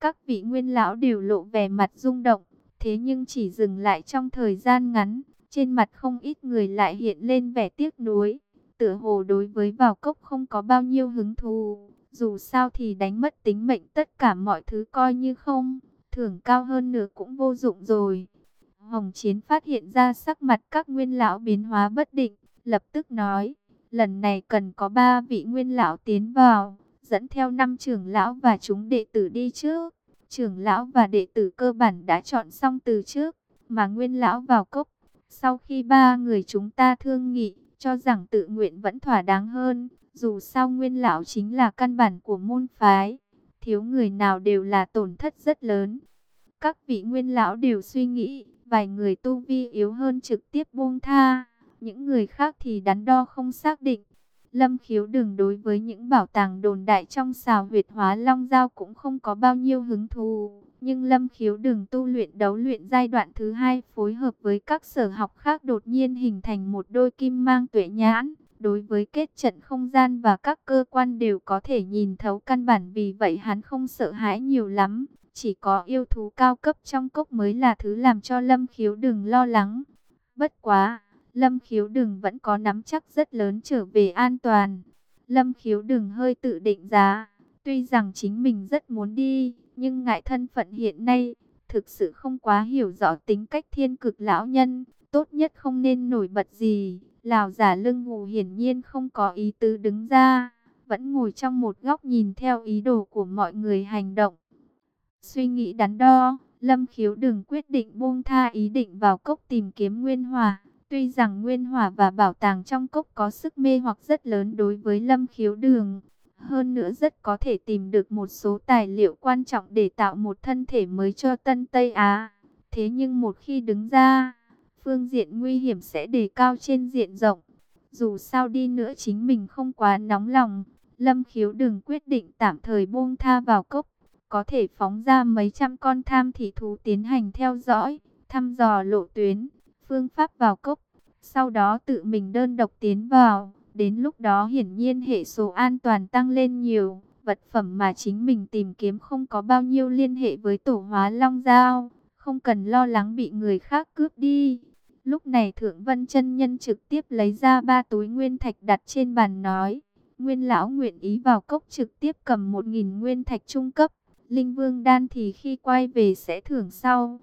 [SPEAKER 1] Các vị nguyên lão đều lộ vẻ mặt rung động, thế nhưng chỉ dừng lại trong thời gian ngắn, trên mặt không ít người lại hiện lên vẻ tiếc nuối tựa hồ đối với vào cốc không có bao nhiêu hứng thú. Dù sao thì đánh mất tính mệnh tất cả mọi thứ coi như không, thưởng cao hơn nữa cũng vô dụng rồi. Hồng Chiến phát hiện ra sắc mặt các nguyên lão biến hóa bất định, lập tức nói, lần này cần có ba vị nguyên lão tiến vào, dẫn theo năm trưởng lão và chúng đệ tử đi trước. Trưởng lão và đệ tử cơ bản đã chọn xong từ trước, mà nguyên lão vào cốc. Sau khi ba người chúng ta thương nghị, cho rằng tự nguyện vẫn thỏa đáng hơn, dù sao nguyên lão chính là căn bản của môn phái, thiếu người nào đều là tổn thất rất lớn. Các vị nguyên lão đều suy nghĩ, vài người tu vi yếu hơn trực tiếp buông tha, những người khác thì đắn đo không xác định. Lâm khiếu đừng đối với những bảo tàng đồn đại trong xào huyệt hóa long giao cũng không có bao nhiêu hứng thú. Nhưng Lâm khiếu đừng tu luyện đấu luyện giai đoạn thứ hai phối hợp với các sở học khác đột nhiên hình thành một đôi kim mang tuệ nhãn. Đối với kết trận không gian và các cơ quan đều có thể nhìn thấu căn bản vì vậy hắn không sợ hãi nhiều lắm. Chỉ có yêu thú cao cấp trong cốc mới là thứ làm cho Lâm khiếu đừng lo lắng. Bất quá! Lâm khiếu đừng vẫn có nắm chắc rất lớn trở về an toàn. Lâm khiếu đừng hơi tự định giá. Tuy rằng chính mình rất muốn đi, nhưng ngại thân phận hiện nay, thực sự không quá hiểu rõ tính cách thiên cực lão nhân. Tốt nhất không nên nổi bật gì. Lào giả lưng ngủ hiển nhiên không có ý tứ đứng ra. Vẫn ngồi trong một góc nhìn theo ý đồ của mọi người hành động. Suy nghĩ đắn đo, Lâm khiếu đừng quyết định buông tha ý định vào cốc tìm kiếm nguyên hòa. Tuy rằng nguyên hỏa và bảo tàng trong cốc có sức mê hoặc rất lớn đối với lâm khiếu đường. Hơn nữa rất có thể tìm được một số tài liệu quan trọng để tạo một thân thể mới cho Tân Tây Á. Thế nhưng một khi đứng ra, phương diện nguy hiểm sẽ đề cao trên diện rộng. Dù sao đi nữa chính mình không quá nóng lòng, Lâm Khiếu đừng quyết định tạm thời buông tha vào cốc. Có thể phóng ra mấy trăm con tham thị thú tiến hành theo dõi, thăm dò lộ tuyến phương pháp vào cốc, sau đó tự mình đơn độc tiến vào. Đến lúc đó hiển nhiên hệ số an toàn tăng lên nhiều, vật phẩm mà chính mình tìm kiếm không có bao nhiêu liên hệ với tổ hóa long giao, không cần lo lắng bị người khác cướp đi. Lúc này Thượng Vân chân Nhân trực tiếp lấy ra ba túi nguyên thạch đặt trên bàn nói, Nguyên lão nguyện ý vào cốc trực tiếp cầm một nghìn nguyên thạch trung cấp, Linh Vương đan thì khi quay về sẽ thưởng sau.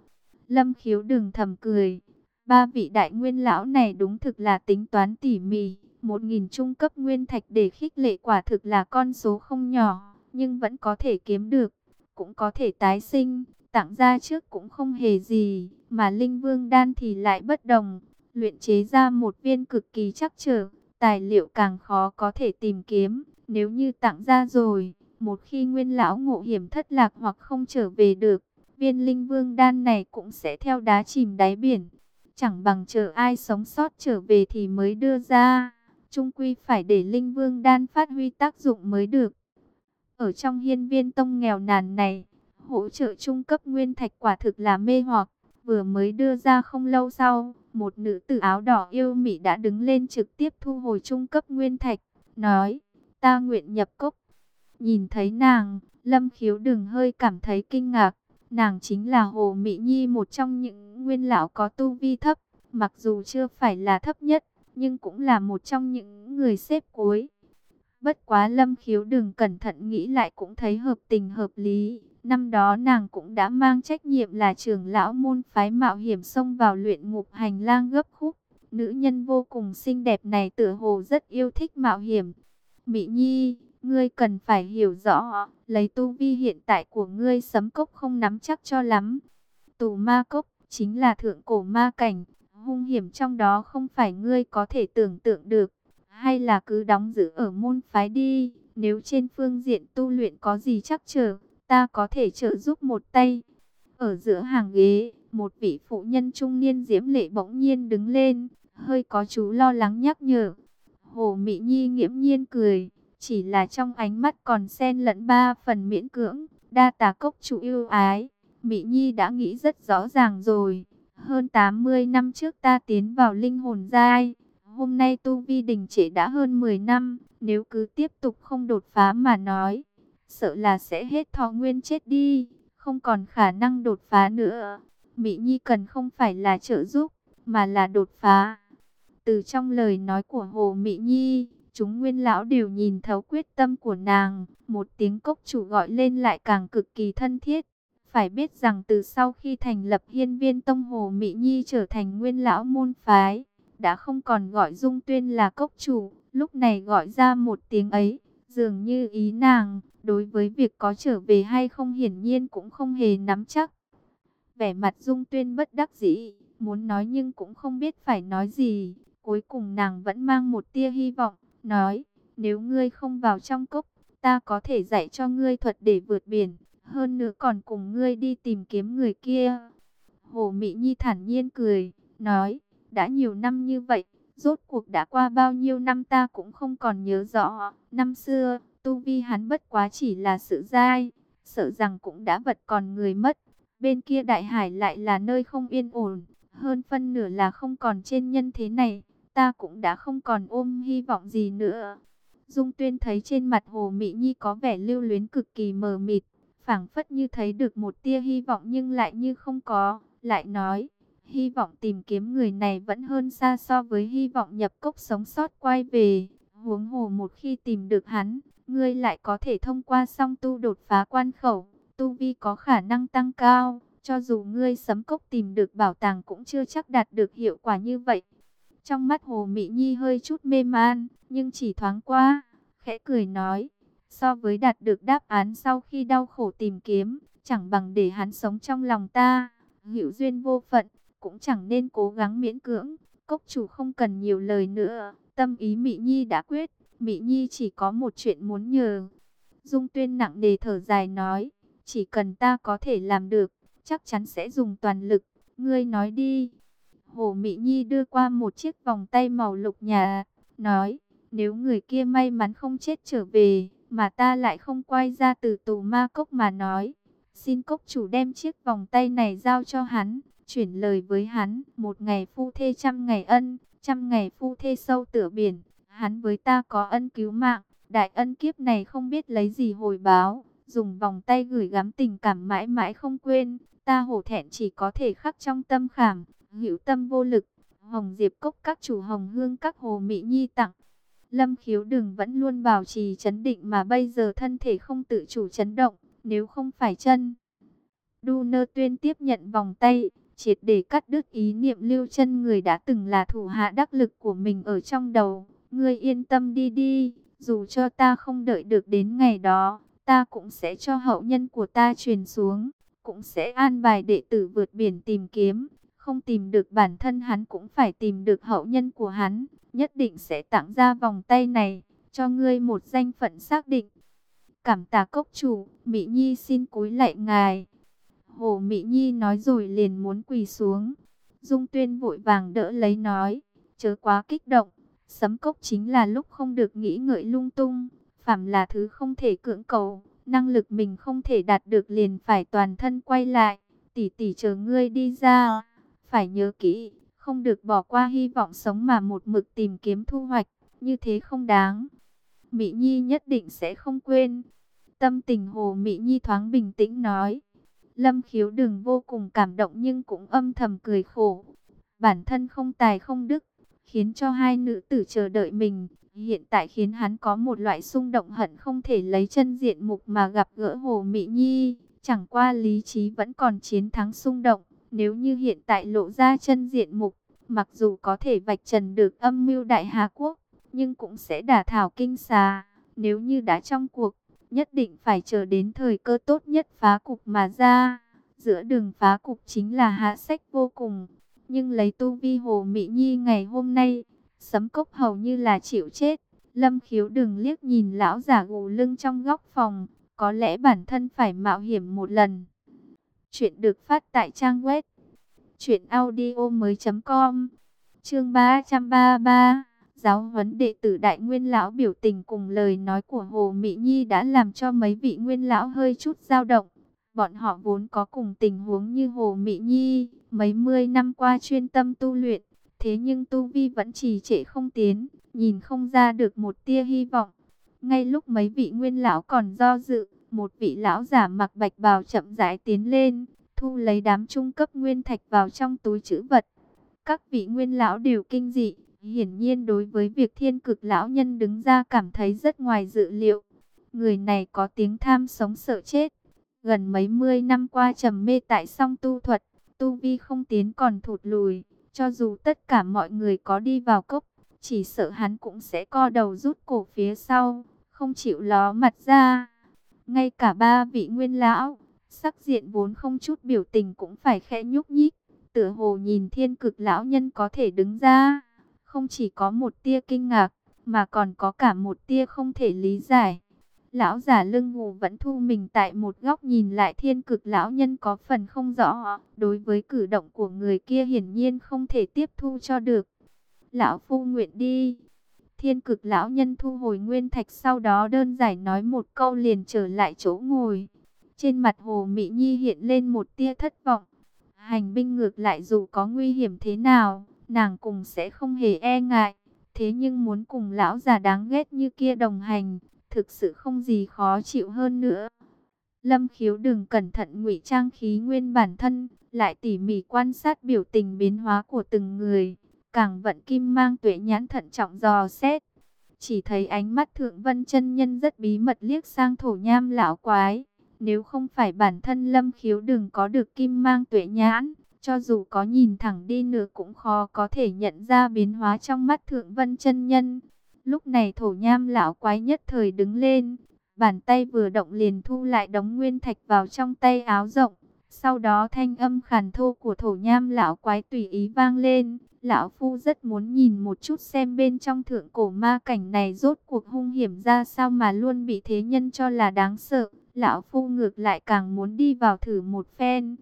[SPEAKER 1] Lâm khiếu đừng thầm cười, Ba vị đại nguyên lão này đúng thực là tính toán tỉ mỉ. Một nghìn trung cấp nguyên thạch để khích lệ quả thực là con số không nhỏ, nhưng vẫn có thể kiếm được, cũng có thể tái sinh. Tặng ra trước cũng không hề gì, mà linh vương đan thì lại bất đồng. Luyện chế ra một viên cực kỳ chắc trở, tài liệu càng khó có thể tìm kiếm. Nếu như tặng ra rồi, một khi nguyên lão ngộ hiểm thất lạc hoặc không trở về được, viên linh vương đan này cũng sẽ theo đá chìm đáy biển chẳng bằng chờ ai sống sót trở về thì mới đưa ra. Trung quy phải để Linh Vương đan phát huy tác dụng mới được. Ở trong hiên viên tông nghèo nàn này, hỗ trợ trung cấp nguyên thạch quả thực là mê hoặc. Vừa mới đưa ra không lâu sau, một nữ tử áo đỏ yêu mị đã đứng lên trực tiếp thu hồi trung cấp nguyên thạch, nói, ta nguyện nhập cốc. Nhìn thấy nàng, Lâm Khiếu đừng hơi cảm thấy kinh ngạc, Nàng chính là Hồ Mỹ Nhi một trong những nguyên lão có tu vi thấp, mặc dù chưa phải là thấp nhất, nhưng cũng là một trong những người xếp cuối. Bất quá lâm khiếu đừng cẩn thận nghĩ lại cũng thấy hợp tình hợp lý. Năm đó nàng cũng đã mang trách nhiệm là trưởng lão môn phái mạo hiểm xông vào luyện ngục hành lang gấp khúc. Nữ nhân vô cùng xinh đẹp này tựa hồ rất yêu thích mạo hiểm. Mỹ Nhi, Ngươi cần phải hiểu rõ, lấy tu vi hiện tại của ngươi sấm cốc không nắm chắc cho lắm. Tù ma cốc chính là thượng cổ ma cảnh, hung hiểm trong đó không phải ngươi có thể tưởng tượng được. Hay là cứ đóng giữ ở môn phái đi, nếu trên phương diện tu luyện có gì chắc chờ ta có thể trợ giúp một tay. Ở giữa hàng ghế, một vị phụ nhân trung niên diễm lệ bỗng nhiên đứng lên, hơi có chú lo lắng nhắc nhở. Hồ Mỹ Nhi nghiễm nhiên cười, chỉ là trong ánh mắt còn xen lẫn ba phần miễn cưỡng, đa tà cốc chủ yêu ái. Mỹ Nhi đã nghĩ rất rõ ràng rồi. Hơn 80 năm trước ta tiến vào linh hồn giai. Hôm nay tu vi đình trễ đã hơn 10 năm. Nếu cứ tiếp tục không đột phá mà nói. Sợ là sẽ hết thọ nguyên chết đi. Không còn khả năng đột phá nữa. Mỹ Nhi cần không phải là trợ giúp. Mà là đột phá. Từ trong lời nói của Hồ Mỹ Nhi Chúng nguyên lão đều nhìn thấu quyết tâm của nàng, một tiếng cốc chủ gọi lên lại càng cực kỳ thân thiết. Phải biết rằng từ sau khi thành lập hiên viên tông hồ Mỹ Nhi trở thành nguyên lão môn phái, đã không còn gọi dung tuyên là cốc chủ, lúc này gọi ra một tiếng ấy, dường như ý nàng, đối với việc có trở về hay không hiển nhiên cũng không hề nắm chắc. Vẻ mặt dung tuyên bất đắc dĩ, muốn nói nhưng cũng không biết phải nói gì, cuối cùng nàng vẫn mang một tia hy vọng nói, nếu ngươi không vào trong cốc, ta có thể dạy cho ngươi thuật để vượt biển, hơn nữa còn cùng ngươi đi tìm kiếm người kia. Hồ Mỹ Nhi thản nhiên cười, nói, đã nhiều năm như vậy, rốt cuộc đã qua bao nhiêu năm ta cũng không còn nhớ rõ. Năm xưa, tu vi hắn bất quá chỉ là sự dai, sợ rằng cũng đã vật còn người mất. Bên kia đại hải lại là nơi không yên ổn, hơn phân nửa là không còn trên nhân thế này, ta cũng đã không còn ôm hy vọng gì nữa. Dung Tuyên thấy trên mặt Hồ Mỹ Nhi có vẻ lưu luyến cực kỳ mờ mịt, phảng phất như thấy được một tia hy vọng nhưng lại như không có, lại nói, hy vọng tìm kiếm người này vẫn hơn xa so với hy vọng nhập cốc sống sót quay về. Huống hồ một khi tìm được hắn, ngươi lại có thể thông qua song tu đột phá quan khẩu, tu vi có khả năng tăng cao, cho dù ngươi sấm cốc tìm được bảo tàng cũng chưa chắc đạt được hiệu quả như vậy. Trong mắt Hồ Mỹ Nhi hơi chút mê man, nhưng chỉ thoáng qua, khẽ cười nói, so với đạt được đáp án sau khi đau khổ tìm kiếm, chẳng bằng để hắn sống trong lòng ta, hữu duyên vô phận, cũng chẳng nên cố gắng miễn cưỡng, cốc chủ không cần nhiều lời nữa, tâm ý Mỹ Nhi đã quyết, Mỹ Nhi chỉ có một chuyện muốn nhờ. Dung Tuyên nặng đề thở dài nói, chỉ cần ta có thể làm được, chắc chắn sẽ dùng toàn lực, ngươi nói đi. Hồ Mỹ Nhi đưa qua một chiếc vòng tay màu lục nhà, nói, nếu người kia may mắn không chết trở về, mà ta lại không quay ra từ tù ma cốc mà nói, xin cốc chủ đem chiếc vòng tay này giao cho hắn, chuyển lời với hắn, một ngày phu thê trăm ngày ân, trăm ngày phu thê sâu tựa biển, hắn với ta có ân cứu mạng, đại ân kiếp này không biết lấy gì hồi báo, dùng vòng tay gửi gắm tình cảm mãi mãi không quên, ta hổ thẹn chỉ có thể khắc trong tâm khảm, hữu tâm vô lực, hồng diệp cốc các chủ hồng hương các hồ mỹ nhi tặng. Lâm khiếu đừng vẫn luôn bảo trì chấn định mà bây giờ thân thể không tự chủ chấn động, nếu không phải chân. Đu nơ tuyên tiếp nhận vòng tay, triệt để cắt đứt ý niệm lưu chân người đã từng là thủ hạ đắc lực của mình ở trong đầu. Ngươi yên tâm đi đi, dù cho ta không đợi được đến ngày đó, ta cũng sẽ cho hậu nhân của ta truyền xuống, cũng sẽ an bài đệ tử vượt biển tìm kiếm, không tìm được bản thân hắn cũng phải tìm được hậu nhân của hắn, nhất định sẽ tặng ra vòng tay này, cho ngươi một danh phận xác định. Cảm tạ cốc chủ, Mỹ Nhi xin cúi lạy ngài. Hồ Mỹ Nhi nói rồi liền muốn quỳ xuống. Dung Tuyên vội vàng đỡ lấy nói, chớ quá kích động, sấm cốc chính là lúc không được nghĩ ngợi lung tung, phạm là thứ không thể cưỡng cầu, năng lực mình không thể đạt được liền phải toàn thân quay lại, tỷ tỷ chờ ngươi đi ra, phải nhớ kỹ, không được bỏ qua hy vọng sống mà một mực tìm kiếm thu hoạch, như thế không đáng. Mỹ Nhi nhất định sẽ không quên. Tâm tình Hồ Mỹ Nhi thoáng bình tĩnh nói. Lâm khiếu đừng vô cùng cảm động nhưng cũng âm thầm cười khổ. Bản thân không tài không đức, khiến cho hai nữ tử chờ đợi mình. Hiện tại khiến hắn có một loại xung động hận không thể lấy chân diện mục mà gặp gỡ Hồ Mỹ Nhi. Chẳng qua lý trí vẫn còn chiến thắng xung động. Nếu như hiện tại lộ ra chân diện mục, mặc dù có thể vạch trần được âm mưu đại Hà Quốc, nhưng cũng sẽ đả thảo kinh xà. Nếu như đã trong cuộc, nhất định phải chờ đến thời cơ tốt nhất phá cục mà ra. Giữa đường phá cục chính là hạ sách vô cùng. Nhưng lấy tu vi hồ Mỹ Nhi ngày hôm nay, sấm cốc hầu như là chịu chết. Lâm khiếu đừng liếc nhìn lão giả gù lưng trong góc phòng, có lẽ bản thân phải mạo hiểm một lần. Chuyện được phát tại trang web truyệnaudiomoi.com. Chương 333 Giáo huấn đệ tử Đại Nguyên lão biểu tình cùng lời nói của Hồ Mỹ Nhi đã làm cho mấy vị nguyên lão hơi chút dao động. Bọn họ vốn có cùng tình huống như Hồ Mỹ Nhi, mấy mươi năm qua chuyên tâm tu luyện, thế nhưng tu vi vẫn trì trệ không tiến, nhìn không ra được một tia hy vọng. Ngay lúc mấy vị nguyên lão còn do dự, một vị lão giả mặc bạch bào chậm rãi tiến lên, thu lấy đám trung cấp nguyên thạch vào trong túi trữ vật. Các vị nguyên lão đều kinh dị, hiển nhiên đối với việc thiên cực lão nhân đứng ra cảm thấy rất ngoài dự liệu. Người này có tiếng tham sống sợ chết, gần mấy mươi năm qua trầm mê tại song tu thuật, tu vi không tiến còn thụt lùi, cho dù tất cả mọi người có đi vào cốc, chỉ sợ hắn cũng sẽ co đầu rút cổ phía sau, không chịu ló mặt ra. Ngay cả ba vị nguyên lão, sắc diện vốn không chút biểu tình cũng phải khẽ nhúc nhích, tựa hồ nhìn thiên cực lão nhân có thể đứng ra, không chỉ có một tia kinh ngạc, mà còn có cả một tia không thể lý giải. Lão giả lưng ngủ vẫn thu mình tại một góc nhìn lại thiên cực lão nhân có phần không rõ. Đối với cử động của người kia hiển nhiên không thể tiếp thu cho được. Lão phu nguyện đi. Thiên cực lão nhân thu hồi nguyên thạch sau đó đơn giản nói một câu liền trở lại chỗ ngồi. Trên mặt hồ Mỹ Nhi hiện lên một tia thất vọng. Hành binh ngược lại dù có nguy hiểm thế nào, nàng cùng sẽ không hề e ngại. Thế nhưng muốn cùng lão già đáng ghét như kia đồng hành, thực sự không gì khó chịu hơn nữa. Lâm khiếu đừng cẩn thận ngụy trang khí nguyên bản thân, lại tỉ mỉ quan sát biểu tình biến hóa của từng người. Càng vận kim mang tuệ nhãn thận trọng dò xét. Chỉ thấy ánh mắt thượng vân chân nhân rất bí mật liếc sang thổ nham lão quái. Nếu không phải bản thân lâm khiếu đừng có được kim mang tuệ nhãn, cho dù có nhìn thẳng đi nữa cũng khó có thể nhận ra biến hóa trong mắt thượng vân chân nhân. Lúc này thổ nham lão quái nhất thời đứng lên, bàn tay vừa động liền thu lại đống nguyên thạch vào trong tay áo rộng. Sau đó thanh âm khàn thô của thổ nham lão quái tùy ý vang lên. Lão Phu rất muốn nhìn một chút xem bên trong thượng cổ ma cảnh này rốt cuộc hung hiểm ra sao mà luôn bị thế nhân cho là đáng sợ. Lão Phu ngược lại càng muốn đi vào thử một phen.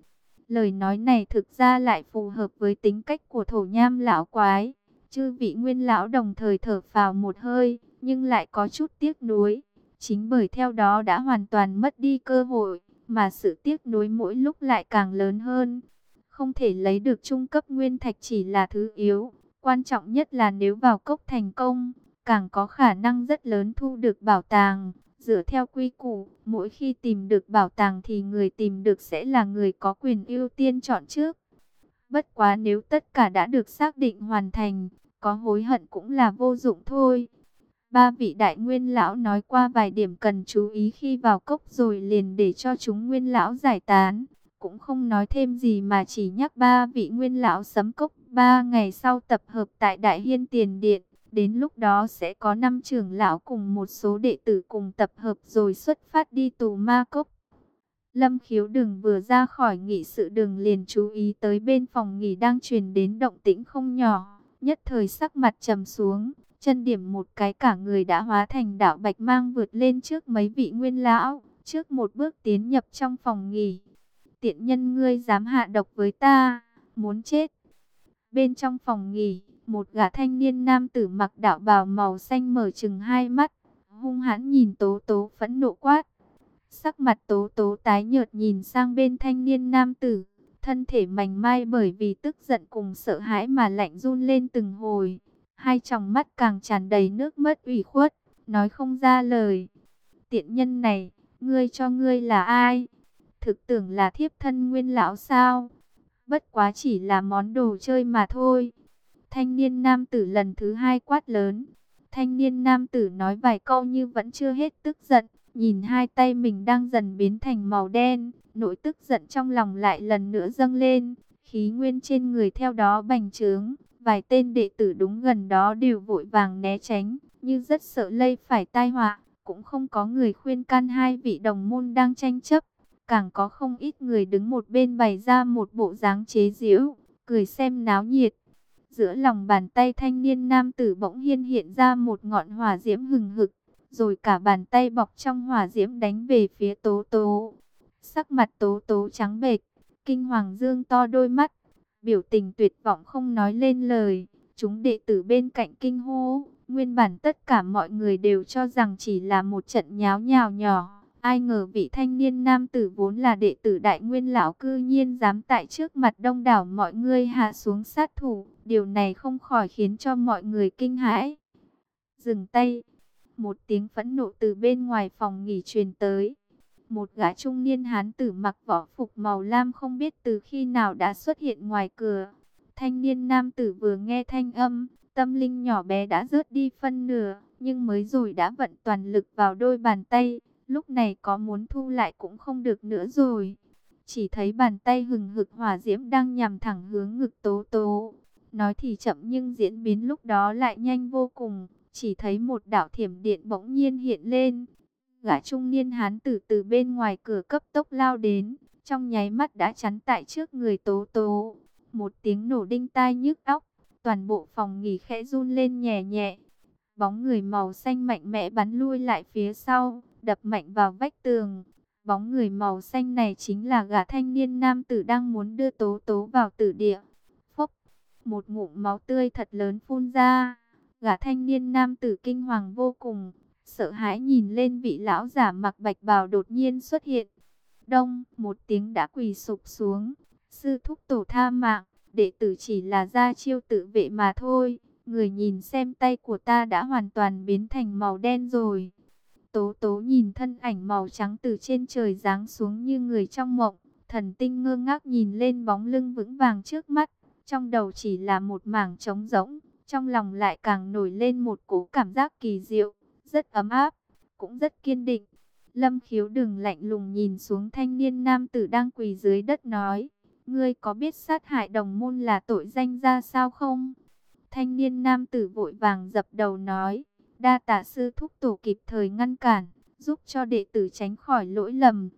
[SPEAKER 1] Lời nói này thực ra lại phù hợp với tính cách của thổ nham lão quái. Chư vị nguyên lão đồng thời thở vào một hơi, nhưng lại có chút tiếc nuối. Chính bởi theo đó đã hoàn toàn mất đi cơ hội, mà sự tiếc nuối mỗi lúc lại càng lớn hơn. Không thể lấy được trung cấp nguyên thạch chỉ là thứ yếu, quan trọng nhất là nếu vào cốc thành công, càng có khả năng rất lớn thu được bảo tàng. Dựa theo quy củ, mỗi khi tìm được bảo tàng thì người tìm được sẽ là người có quyền ưu tiên chọn trước. Bất quá nếu tất cả đã được xác định hoàn thành, có hối hận cũng là vô dụng thôi. Ba vị đại nguyên lão nói qua vài điểm cần chú ý khi vào cốc rồi liền để cho chúng nguyên lão giải tán. Cũng không nói thêm gì mà chỉ nhắc ba vị nguyên lão sấm cốc ba ngày sau tập hợp tại Đại Hiên Tiền Điện. Đến lúc đó sẽ có năm trưởng lão cùng một số đệ tử cùng tập hợp rồi xuất phát đi tù ma cốc. Lâm khiếu đừng vừa ra khỏi nghị sự đường liền chú ý tới bên phòng nghỉ đang truyền đến động tĩnh không nhỏ. Nhất thời sắc mặt trầm xuống, chân điểm một cái cả người đã hóa thành đạo bạch mang vượt lên trước mấy vị nguyên lão. Trước một bước tiến nhập trong phòng nghỉ. Tiện nhân ngươi dám hạ độc với ta, muốn chết. Bên trong phòng nghỉ, một gã thanh niên nam tử mặc đạo bào màu xanh mở chừng hai mắt, hung hãn nhìn Tố Tố phẫn nộ quát. Sắc mặt Tố Tố tái nhợt nhìn sang bên thanh niên nam tử, thân thể mảnh mai bởi vì tức giận cùng sợ hãi mà lạnh run lên từng hồi. Hai tròng mắt càng tràn đầy nước mất ủy khuất, nói không ra lời. Tiện nhân này, ngươi cho ngươi là ai? Thực tưởng là thiếp thân nguyên lão sao? Bất quá chỉ là món đồ chơi mà thôi. Thanh niên nam tử lần thứ hai quát lớn. Thanh niên nam tử nói vài câu như vẫn chưa hết tức giận. Nhìn hai tay mình đang dần biến thành màu đen. Nỗi tức giận trong lòng lại lần nữa dâng lên. Khí nguyên trên người theo đó bành trướng. Vài tên đệ tử đúng gần đó đều vội vàng né tránh. Như rất sợ lây phải tai họa. Cũng không có người khuyên can hai vị đồng môn đang tranh chấp. Càng có không ít người đứng một bên bày ra một bộ dáng chế giễu, cười xem náo nhiệt. Giữa lòng bàn tay thanh niên nam tử bỗng hiên hiện ra một ngọn hỏa diễm hừng hực, rồi cả bàn tay bọc trong hỏa diễm đánh về phía tố tố. Sắc mặt tố tố trắng bệch, kinh hoàng dương to đôi mắt, biểu tình tuyệt vọng không nói lên lời. Chúng đệ tử bên cạnh kinh hô, nguyên bản tất cả mọi người đều cho rằng chỉ là một trận nháo nhào nhỏ. Ai ngờ vị thanh niên nam tử vốn là đệ tử đại nguyên lão cư nhiên dám tại trước mặt đông đảo mọi người hạ xuống sát thủ. Điều này không khỏi khiến cho mọi người kinh hãi. Dừng tay. Một tiếng phẫn nộ từ bên ngoài phòng nghỉ truyền tới. Một gã trung niên hán tử mặc võ phục màu lam không biết từ khi nào đã xuất hiện ngoài cửa. Thanh niên nam tử vừa nghe thanh âm, tâm linh nhỏ bé đã rớt đi phân nửa, nhưng mới rồi đã vận toàn lực vào đôi bàn tay Lúc này có muốn thu lại cũng không được nữa rồi. Chỉ thấy bàn tay hừng hực hỏa diễm đang nhằm thẳng hướng ngực tố tố. Nói thì chậm nhưng diễn biến lúc đó lại nhanh vô cùng. Chỉ thấy một đảo thiểm điện bỗng nhiên hiện lên. Gã trung niên hán tử từ bên ngoài cửa cấp tốc lao đến. Trong nháy mắt đã chắn tại trước người tố tố. Một tiếng nổ đinh tai nhức óc. Toàn bộ phòng nghỉ khẽ run lên nhẹ nhẹ. Bóng người màu xanh mạnh mẽ bắn lui lại phía sau đập mạnh vào vách tường. Bóng người màu xanh này chính là gã thanh niên nam tử đang muốn đưa tố tố vào tử địa. Phốc, một ngụm máu tươi thật lớn phun ra. Gã thanh niên nam tử kinh hoàng vô cùng, sợ hãi nhìn lên vị lão giả mặc bạch bào đột nhiên xuất hiện. Đông, một tiếng đã quỳ sụp xuống. Sư thúc tổ tha mạng, đệ tử chỉ là gia chiêu tự vệ mà thôi. Người nhìn xem tay của ta đã hoàn toàn biến thành màu đen rồi. Tố tố nhìn thân ảnh màu trắng từ trên trời giáng xuống như người trong mộng. Thần tinh ngơ ngác nhìn lên bóng lưng vững vàng trước mắt. Trong đầu chỉ là một mảng trống rỗng. Trong lòng lại càng nổi lên một cố cảm giác kỳ diệu. Rất ấm áp, cũng rất kiên định. Lâm khiếu đừng lạnh lùng nhìn xuống thanh niên nam tử đang quỳ dưới đất nói. Ngươi có biết sát hại đồng môn là tội danh ra sao không? Thanh niên nam tử vội vàng dập đầu nói. Đa tạ sư thúc tổ kịp thời ngăn cản, giúp cho đệ tử tránh khỏi lỗi lầm.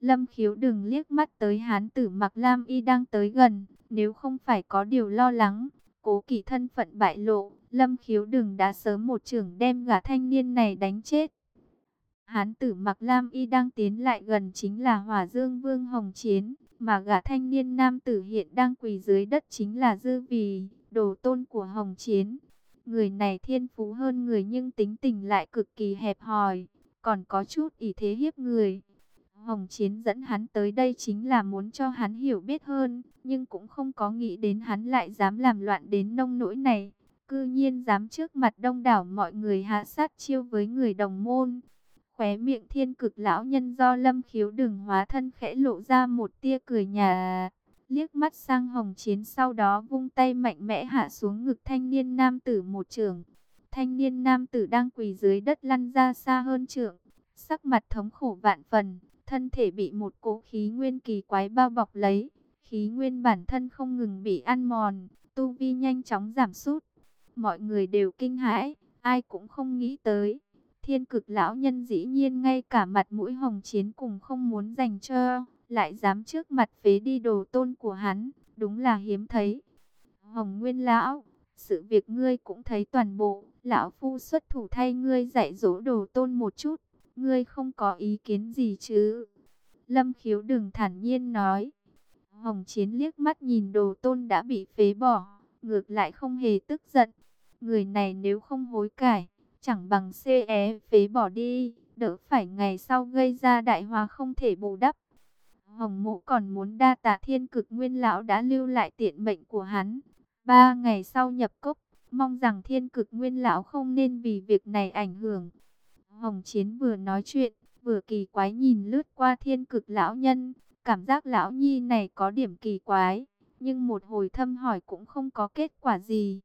[SPEAKER 1] Lâm khiếu đừng liếc mắt tới hán tử mặc lam y đang tới gần, nếu không phải có điều lo lắng, cố kỳ thân phận bại lộ, lâm khiếu đừng đã sớm một trưởng đem gã thanh niên này đánh chết. Hán tử mặc lam y đang tiến lại gần chính là hỏa dương vương hồng chiến, mà gã thanh niên nam tử hiện đang quỳ dưới đất chính là dư vì, đồ tôn của hồng chiến. Người này thiên phú hơn người nhưng tính tình lại cực kỳ hẹp hòi, còn có chút ý thế hiếp người. Hồng Chiến dẫn hắn tới đây chính là muốn cho hắn hiểu biết hơn, nhưng cũng không có nghĩ đến hắn lại dám làm loạn đến nông nỗi này. Cư nhiên dám trước mặt đông đảo mọi người hạ sát chiêu với người đồng môn. Khóe miệng thiên cực lão nhân do lâm khiếu đường hóa thân khẽ lộ ra một tia cười nhà liếc mắt sang hồng chiến sau đó vung tay mạnh mẽ hạ xuống ngực thanh niên nam tử một trường. Thanh niên nam tử đang quỳ dưới đất lăn ra xa hơn trường, sắc mặt thống khổ vạn phần, thân thể bị một cỗ khí nguyên kỳ quái bao bọc lấy, khí nguyên bản thân không ngừng bị ăn mòn, tu vi nhanh chóng giảm sút. Mọi người đều kinh hãi, ai cũng không nghĩ tới. Thiên cực lão nhân dĩ nhiên ngay cả mặt mũi hồng chiến cùng không muốn dành cho lại dám trước mặt phế đi đồ tôn của hắn, đúng là hiếm thấy. Hồng Nguyên Lão, sự việc ngươi cũng thấy toàn bộ, Lão Phu xuất thủ thay ngươi dạy dỗ đồ tôn một chút, ngươi không có ý kiến gì chứ? Lâm khiếu đừng thản nhiên nói. Hồng Chiến liếc mắt nhìn đồ tôn đã bị phế bỏ, ngược lại không hề tức giận. Người này nếu không hối cải, chẳng bằng CE phế bỏ đi, đỡ phải ngày sau gây ra đại hòa không thể bù đắp. Hồng Mộ còn muốn đa tạ thiên cực nguyên lão đã lưu lại tiện mệnh của hắn. Ba ngày sau nhập cốc, mong rằng thiên cực nguyên lão không nên vì việc này ảnh hưởng. Hồng Chiến vừa nói chuyện, vừa kỳ quái nhìn lướt qua thiên cực lão nhân. Cảm giác lão nhi này có điểm kỳ quái, nhưng một hồi thâm hỏi cũng không có kết quả gì.